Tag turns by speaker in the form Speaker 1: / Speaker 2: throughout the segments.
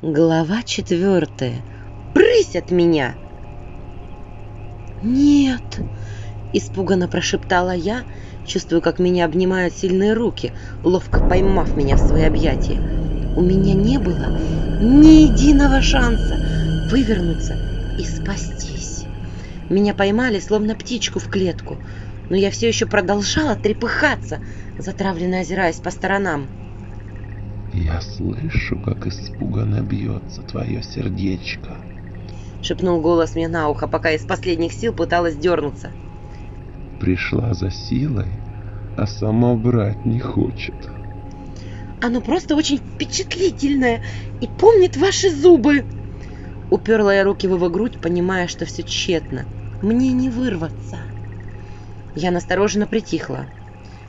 Speaker 1: Глава четвертая. Брысь от меня! Нет! Испуганно прошептала я, чувствую, как меня обнимают сильные руки, ловко поймав меня в свои объятия. У меня не было ни единого шанса вывернуться и спастись. Меня поймали, словно птичку в клетку, но я все еще продолжала трепыхаться, затравленно озираясь по сторонам.
Speaker 2: Я слышу, как испуганно бьется твое сердечко.
Speaker 1: Шепнул голос мне на ухо, пока из последних сил пыталась дернуться.
Speaker 2: Пришла за силой, а сама брать не хочет.
Speaker 1: Оно просто очень впечатлительное и помнит ваши зубы. Уперла я руки в его грудь, понимая, что все тщетно. Мне не вырваться. Я настороженно притихла.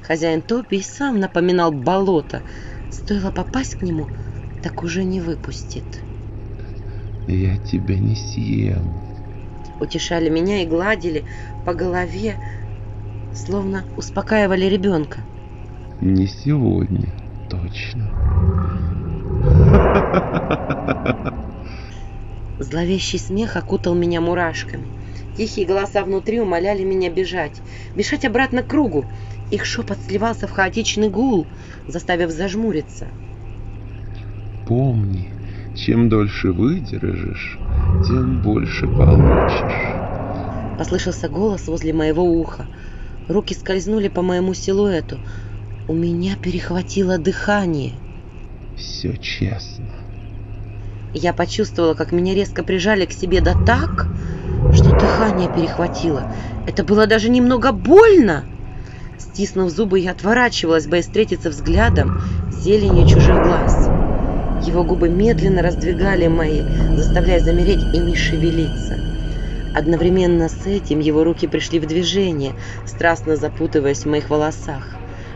Speaker 1: Хозяин Топи и сам напоминал болото, Стоило попасть к нему, так уже не выпустит.
Speaker 2: Я тебя не съем.
Speaker 1: Утешали меня и гладили по голове, словно успокаивали ребенка.
Speaker 2: Не сегодня, точно.
Speaker 1: Зловещий смех окутал меня мурашками. Тихие голоса внутри умоляли меня бежать, бежать обратно к кругу, их шепот сливался в хаотичный гул, заставив зажмуриться.
Speaker 2: Помни, чем дольше выдержишь, тем больше получишь.
Speaker 1: Послышался голос возле моего уха. Руки скользнули по моему силуэту. У меня перехватило дыхание.
Speaker 2: Все честно.
Speaker 1: Я почувствовала, как меня резко прижали к себе да так, что дыхание перехватило. Это было даже немного больно. Стиснув зубы, я отворачивалась, боясь встретиться взглядом с зеленью чужих глаз. Его губы медленно раздвигали мои, заставляя замереть и не шевелиться. Одновременно с этим его руки пришли в движение, страстно запутываясь в моих волосах.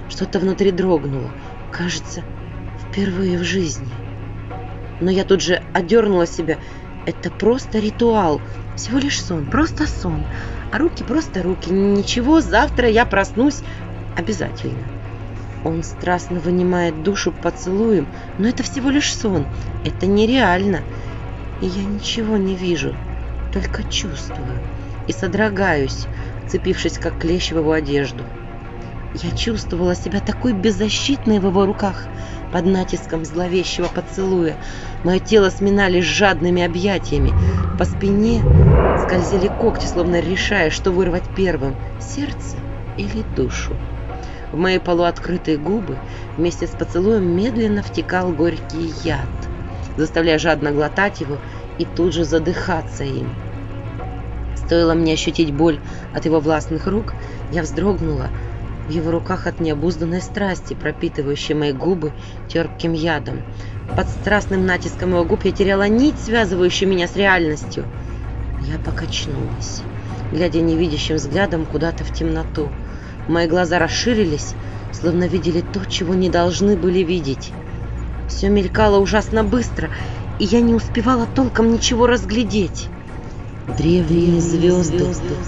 Speaker 1: Что-то внутри дрогнуло, кажется, впервые в жизни. Но я тут же одернула себя. Это просто ритуал, всего лишь сон, просто сон а руки просто руки. Ничего, завтра я проснусь обязательно. Он страстно вынимает душу поцелуем, но это всего лишь сон. Это нереально. И я ничего не вижу, только чувствую. И содрогаюсь, цепившись как клещ в его одежду. Я чувствовала себя такой беззащитной в его руках под натиском зловещего поцелуя. Мое тело сминали жадными объятиями. По спине скользили когти, словно решая, что вырвать первым – сердце или душу. В мои полуоткрытые губы вместе с поцелуем медленно втекал горький яд, заставляя жадно глотать его и тут же задыхаться им. Стоило мне ощутить боль от его властных рук, я вздрогнула – в его руках от необузданной страсти, пропитывающей мои губы терпким ядом. Под страстным натиском его губ я теряла нить, связывающую меня с реальностью. Я покачнулась, глядя невидящим взглядом куда-то в темноту. Мои глаза расширились, словно видели то, чего не должны были видеть. Все мелькало ужасно быстро, и я не успевала толком ничего разглядеть. Древние звезды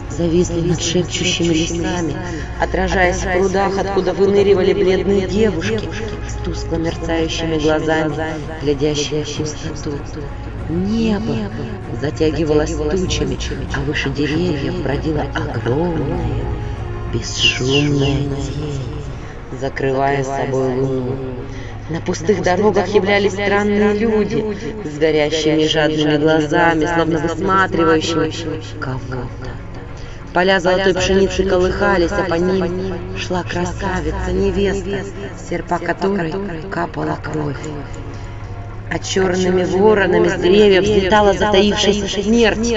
Speaker 1: зависли над шепчущими лесами, отражаясь в прудах, откуда выныривали бледные девушки с тускло мерцающими глазами, глядящие в пустоту. Небо затягивалось тучами, а выше деревьев бродила огромная, бесшумная тень, закрывая собой луну. На пустых дорогах являлись странные люди с горящими жадными глазами, словно высматривающими кого-то. Поля золотой пшеницы колыхались, а по ним шла красавица, невеста, серпа которой капала кровь. А черными воронами с деревьев взлетала затаившаяся смерть,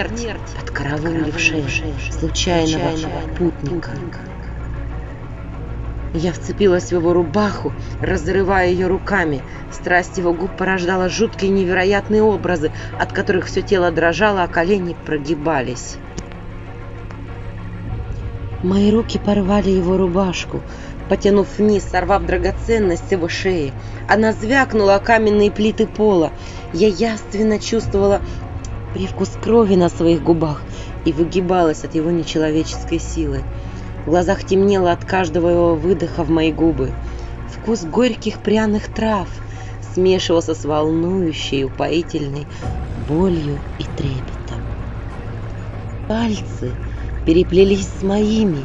Speaker 1: подкараулившая случайного путника. Я вцепилась в его рубаху, разрывая ее руками. Страсть его губ порождала жуткие невероятные образы, от которых все тело дрожало, а колени прогибались. Мои руки порвали его рубашку, потянув вниз, сорвав драгоценность его шеи. Она звякнула о каменные плиты пола. Я яственно чувствовала привкус крови на своих губах и выгибалась от его нечеловеческой силы. В глазах темнело от каждого его выдоха в мои губы. Вкус горьких пряных трав, смешивался с волнующей, упоительной болью и трепетом. Пальцы переплелись с моими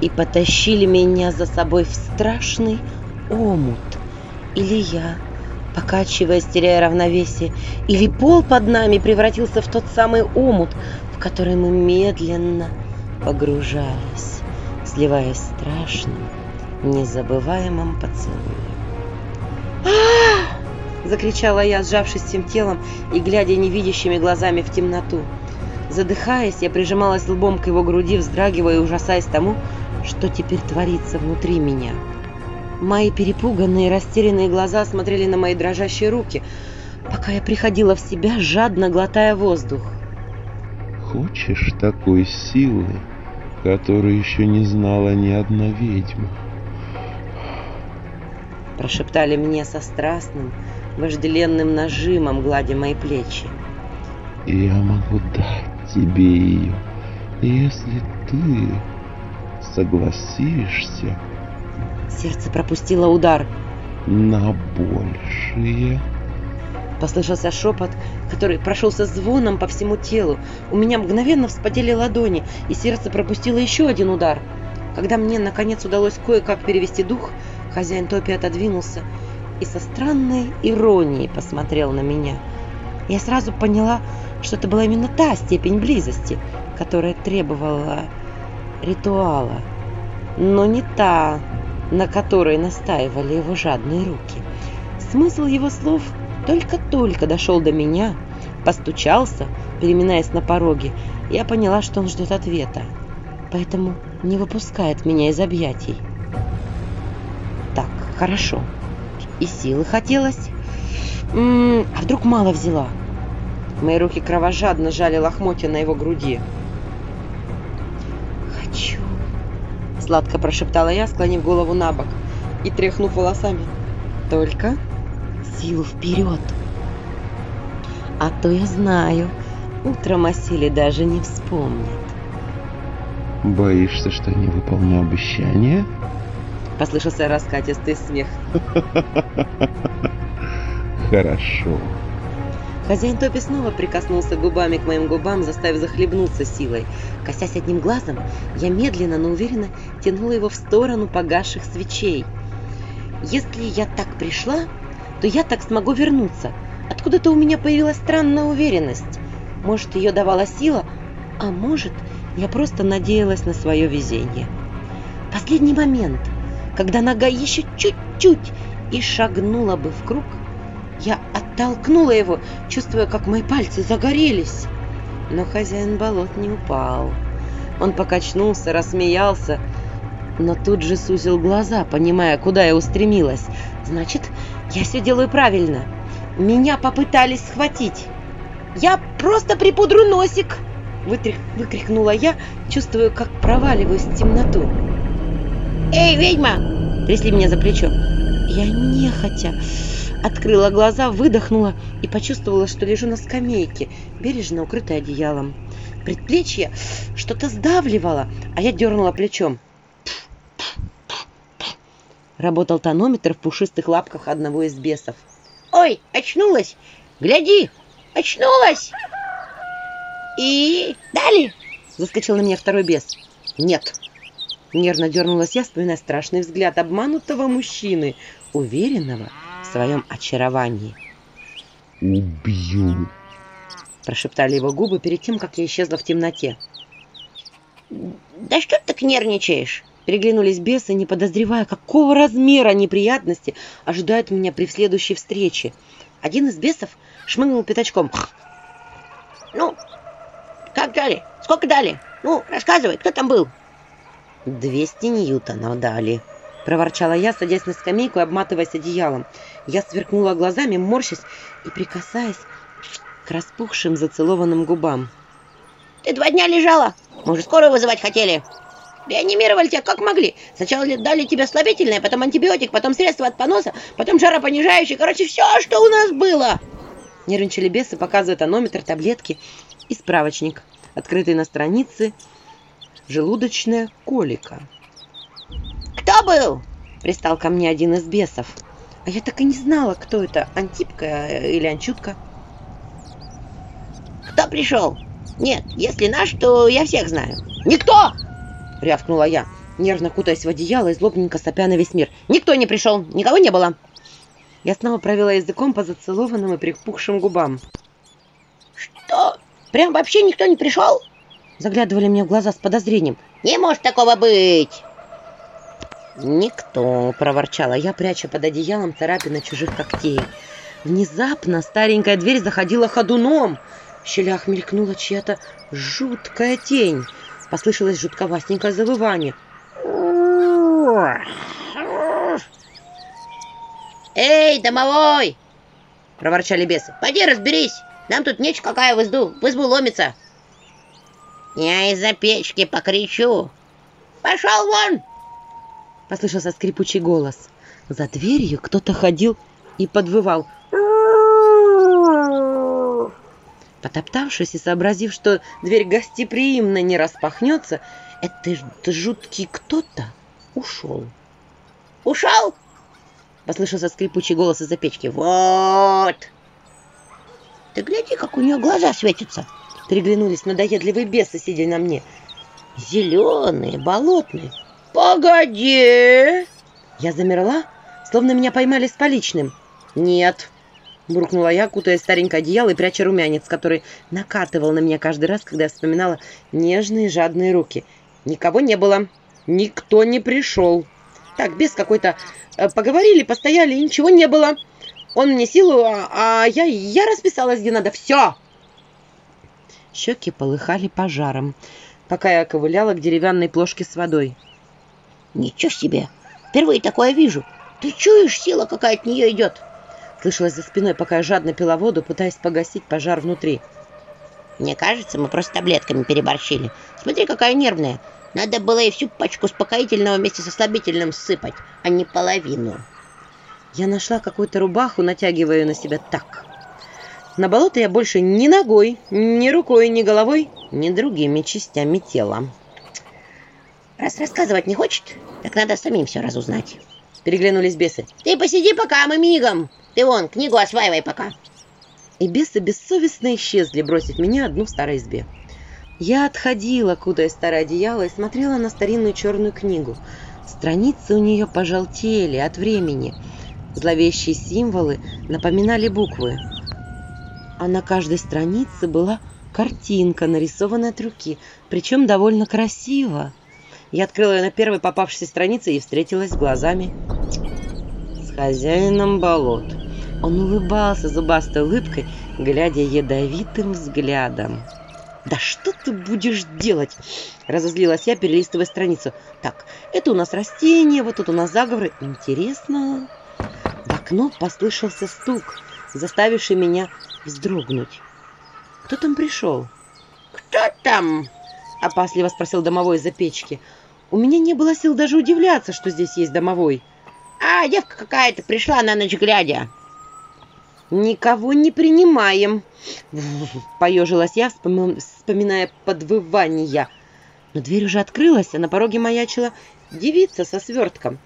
Speaker 1: и потащили меня за собой в страшный омут. Или я, покачиваясь, теряя равновесие, или пол под нами превратился в тот самый омут, в который мы медленно погружались, сливаясь в страшном, незабываемом поцелуе. а закричала я, сжавшись всем телом и глядя невидящими глазами в темноту. Задыхаясь, я прижималась лбом к его груди, вздрагивая и ужасаясь тому, что теперь творится внутри меня. Мои перепуганные, растерянные глаза смотрели на мои дрожащие руки, пока я приходила в себя, жадно глотая воздух.
Speaker 2: Хочешь такой силы, которую еще не знала ни одна ведьма?
Speaker 1: Прошептали мне со страстным, вожделенным нажимом, гладя мои плечи.
Speaker 2: Я могу дать тебе ее, если ты согласишься
Speaker 1: Сердце пропустило удар.
Speaker 2: на большее.
Speaker 1: Послышался шепот, который прошелся звоном по всему телу. У меня мгновенно вспотели ладони, и сердце пропустило еще один удар. Когда мне, наконец, удалось кое-как перевести дух, хозяин Топи отодвинулся и со странной иронией посмотрел на меня. Я сразу поняла, что это была именно та степень близости, которая требовала ритуала, но не та, на которой настаивали его жадные руки. Смысл его слов только-только дошел до меня, постучался, переминаясь на пороге. Я поняла, что он ждет ответа, поэтому не выпускает меня из объятий. Так, хорошо. И силы хотелось. М -м, а вдруг мало взяла? Мои руки кровожадно жали лохмотья на его груди. «Хочу!» Сладко прошептала я, склонив голову на бок и тряхнув волосами. «Только силу вперед!» «А то я знаю, утром о силе даже не вспомнит».
Speaker 2: Боишься, что не выполню обещание?
Speaker 1: Послышался раскатистый смех.
Speaker 2: Хорошо.
Speaker 1: Хозяин Топи снова прикоснулся губами к моим губам, заставив захлебнуться силой. Косясь одним глазом, я медленно, но уверенно тянула его в сторону погасших свечей. Если я так пришла, то я так смогу вернуться. Откуда-то у меня появилась странная уверенность. Может, ее давала сила, а может, я просто надеялась на свое везение. Последний момент, когда нога еще чуть-чуть и шагнула бы в круг, я оттолкнула его, чувствуя, как мои пальцы загорелись. Но хозяин болот не упал. Он покачнулся, рассмеялся, но тут же сузил глаза, понимая, куда я устремилась. Значит, я все делаю правильно. Меня попытались схватить. Я просто припудру носик, Вытрих... выкрикнула я, чувствуя, как проваливаюсь в темноту. «Эй, ведьма!» Трясли меня за плечо. Я нехотя открыла глаза, выдохнула и почувствовала, что лежу на скамейке, бережно укрытой одеялом. Предплечье что-то сдавливало, а я дернула плечом. Работал тонометр в пушистых лапках одного из бесов. «Ой, очнулась! Гляди! Очнулась!» «И... дали?» — заскочил на меня второй бес. «Нет!» Нервно дернулась я, вспоминая страшный взгляд обманутого мужчины, уверенного, в своем очаровании.
Speaker 2: Убью.
Speaker 1: Прошептали его губы перед тем, как я исчезла в темноте. «Да что ты так нервничаешь?» Переглянулись бесы, не подозревая, какого размера неприятности ожидают меня при следующей встрече. Один из бесов шмыгнул пятачком. «Ну, как дали? Сколько дали? Ну, рассказывай, кто там был?» «Двести ньютонов дали», — проворчала я, садясь на скамейку и обматываясь одеялом. Я сверкнула глазами, морщась и прикасаясь к распухшим зацелованным губам. «Ты два дня лежала. Мы уже скорую вызывать хотели. Реанимировали тебя как могли. Сначала дали тебе слабительное, потом антибиотик, потом средство от поноса, потом жаропонижающее. Короче, все, что у нас было!» Нервничали бесы, показывая тонометр, таблетки и справочник, открытый на странице «Желудочная колика». «Кто был?» — пристал ко мне один из бесов. А я так и не знала, кто это, Антипка э, или Анчутка.
Speaker 3: Кто пришел? Нет, если наш, то я всех знаю. Никто!
Speaker 1: Рявкнула я, нервно кутаясь в одеяло и злобненько сопя на весь мир. Никто не пришел, никого не было. Я снова провела языком по зацелованным и припухшим губам.
Speaker 3: Что? Прям вообще никто не пришел?
Speaker 1: Заглядывали мне в глаза с подозрением.
Speaker 3: Не может такого быть.
Speaker 1: «Никто!» — проворчала я, пряча под одеялом царапины чужих когтей. Внезапно старенькая дверь заходила ходуном. В щелях мелькнула чья-то жуткая тень. Послышалось жутковастенькое завывание.
Speaker 3: «Эй, домовой!» — проворчали бесы. «Пойди разберись, нам тут нечь какая в избу, в избу ломится». «Я из-за печки покричу». «Пошел вон!»
Speaker 1: — послышался скрипучий голос. За дверью кто-то ходил и подвывал. Потоптавшись и сообразив, что дверь гостеприимно не распахнется, этот жуткий кто-то ушел.
Speaker 3: «Ушел?»
Speaker 1: — послышался скрипучий голос из-за печки. «Вот!»
Speaker 3: «Ты гляди, как у нее глаза светятся!»
Speaker 1: Переглянулись надоедливые бесы, сидя на мне.
Speaker 3: «Зеленые, болотные,
Speaker 1: «Погоди!» Я замерла, словно меня поймали с поличным. «Нет!» — буркнула я, кутая старенькое одеяло и пряча румянец, который накатывал на меня каждый раз, когда я вспоминала нежные жадные руки. «Никого не было. Никто не пришел. Так, без какой-то... Э, поговорили, постояли, и ничего не было. Он мне силу, а, а я, я расписалась где надо. Все!» Щеки полыхали пожаром, пока я ковыляла к деревянной плошке с водой.
Speaker 3: Ничего себе! Впервые такое вижу. Ты чуешь, сила какая от нее идет?
Speaker 1: Слышалось за спиной, пока я жадно пила воду, пытаясь погасить пожар внутри.
Speaker 3: Мне кажется, мы просто таблетками переборщили. Смотри, какая нервная. Надо было ей всю пачку успокоительного вместе со слабительным сыпать, а не половину.
Speaker 1: Я нашла какую-то рубаху, натягивая ее на себя так. На болото я больше ни ногой, ни рукой, ни головой, ни другими частями тела.
Speaker 3: Раз рассказывать не хочет, так надо самим все разузнать.
Speaker 1: Переглянулись бесы.
Speaker 3: Ты посиди пока, мы мигом. Ты вон, книгу осваивай пока.
Speaker 1: И бесы бессовестно исчезли, бросив меня одну в старой избе. Я отходила, кудая старое одеяло, и смотрела на старинную черную книгу. Страницы у нее пожелтели от времени. Зловещие символы напоминали буквы. А на каждой странице была картинка, нарисованная от руки, причем довольно красиво. Я открыла ее на первой попавшейся странице и встретилась глазами хозяином болот. Он улыбался зубастой улыбкой, глядя ядовитым взглядом. «Да что ты будешь делать?» – разозлилась я, перелистывая страницу. «Так, это у нас растения, вот тут у нас заговоры. Интересно...» В окно послышался стук, заставивший меня вздрогнуть. «Кто там пришел?»
Speaker 3: «Кто там?»
Speaker 1: – опасливо спросил домовой из-за печки. У меня не было сил даже удивляться, что здесь есть домовой.
Speaker 3: А, девка какая-то пришла на ночь глядя.
Speaker 1: «Никого не принимаем!» — поежилась я, вспоминая подвывания. Но дверь уже открылась, а на пороге маячила девица со свертком.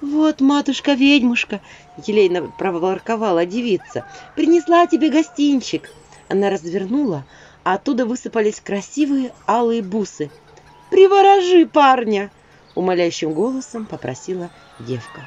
Speaker 1: «Вот, матушка-ведьмушка!» — елейно проворковала девица. «Принесла тебе гостинчик!» Она развернула, а оттуда высыпались красивые алые бусы — приворожи парня!» — умоляющим голосом попросила девка.